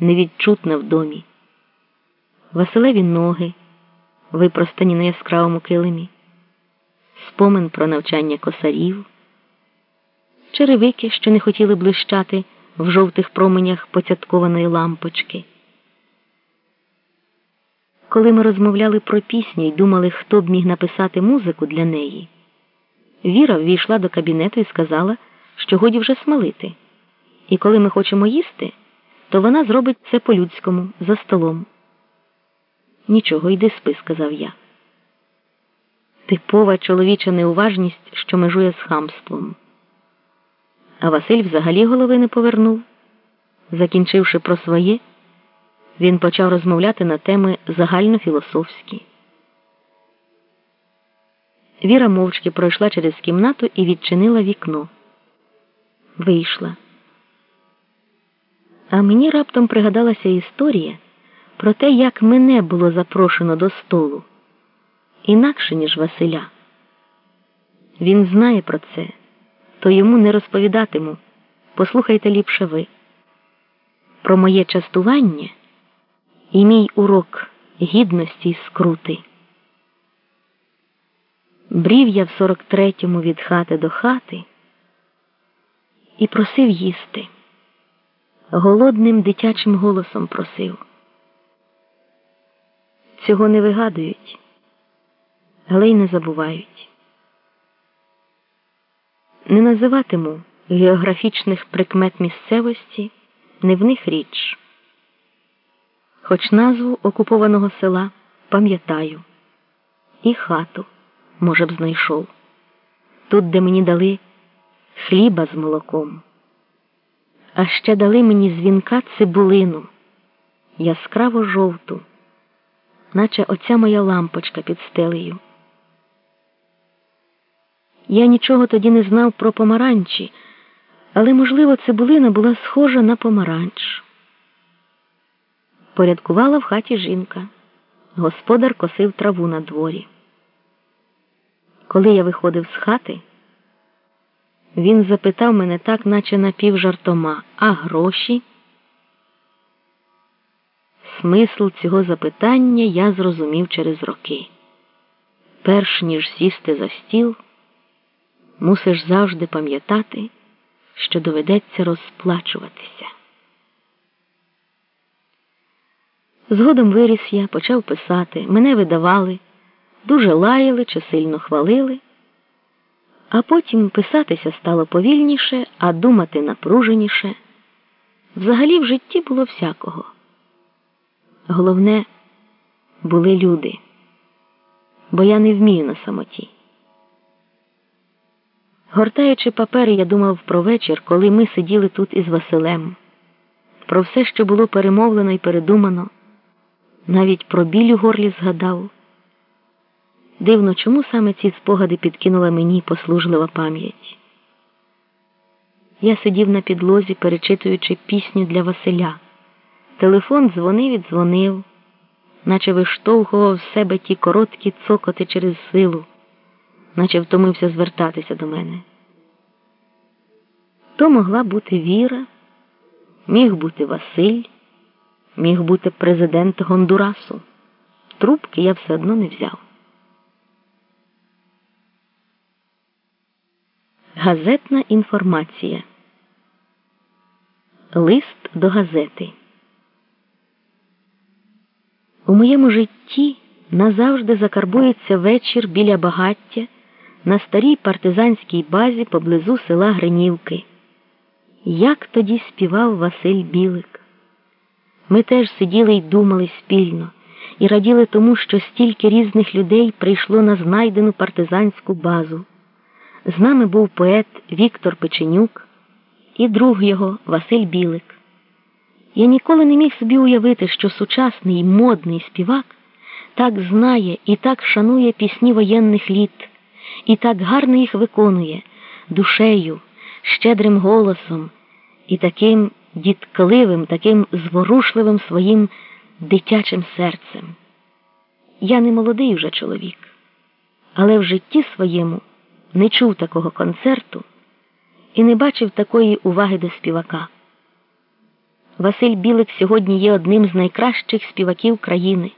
невідчутна в домі. Василеві ноги, випростані на яскравому килимі, спомин про навчання косарів, черевики, що не хотіли блищати в жовтих променях поцяткованої лампочки. Коли ми розмовляли про пісню і думали, хто б міг написати музику для неї, Віра ввійшла до кабінету і сказала, що годі вже смалити. І коли ми хочемо їсти, то вона зробить це по-людському, за столом. Нічого, йди спи, сказав я. Типова чоловіча неуважність, що межує з хамством. А Василь взагалі голови не повернув. Закінчивши про своє, він почав розмовляти на теми загальнофілософські. Віра мовчки пройшла через кімнату і відчинила вікно. Вийшла. А мені раптом пригадалася історія про те, як мене було запрошено до столу, інакше, ніж Василя. Він знає про це, то йому не розповідатиму. Послухайте ліпше ви. Про моє частування і мій урок гідності й скрути. Брів я в сорок третьому від хати до хати і просив їсти. Голодним дитячим голосом просив. Цього не вигадують, але й не забувають. Не називатиму географічних прикмет місцевості, не в них річ. Хоч назву окупованого села пам'ятаю і хату може б, знайшов. Тут, де мені дали хліба з молоком, а ще дали мені дзвінка цибулину, яскраво жовту, наче оця моя лампочка під стелею. Я нічого тоді не знав про помаранчі, але, можливо, цибулина була схожа на помаранч. Порядкувала в хаті жінка. Господар косив траву на дворі. Коли я виходив з хати, він запитав мене так, наче напівжартома, а гроші. Смисл цього запитання я зрозумів через роки. Перш ніж сісти за стіл, мусиш завжди пам'ятати, що доведеться розплачуватися. Згодом виріс я, почав писати, мене видавали дуже лаяли чи сильно хвалили, а потім писатися стало повільніше, а думати напруженіше. Взагалі в житті було всякого. Головне, були люди, бо я не вмію на самоті. Гортаючи папери, я думав про вечір, коли ми сиділи тут із Василем, про все, що було перемовлено і передумано, навіть про біль у горлі згадав. Дивно, чому саме ці спогади підкинула мені послужлива пам'ять. Я сидів на підлозі, перечитуючи пісню для Василя. Телефон дзвонив і дзвонив, наче виштовхував з себе ті короткі цокоти через силу, наче втомився звертатися до мене. То могла бути Віра, міг бути Василь, міг бути президент Гондурасу. Трубки я все одно не взяв. Газетна інформація. Лист до газети. У моєму житті назавжди закарбується вечір біля багаття на старій партизанській базі поблизу села Гринівки. Як тоді співав Василь Білик. Ми теж сиділи й думали спільно і раділи тому, що стільки різних людей прийшло на знайдену партизанську базу. З нами був поет Віктор Печенюк і друг його Василь Білик. Я ніколи не міг собі уявити, що сучасний модний співак так знає і так шанує пісні воєнних літ, і так гарно їх виконує душею, щедрим голосом і таким діткливим, таким зворушливим своїм дитячим серцем. Я не молодий вже чоловік, але в житті своєму не чув такого концерту і не бачив такої уваги до співака. Василь Білик сьогодні є одним з найкращих співаків країни.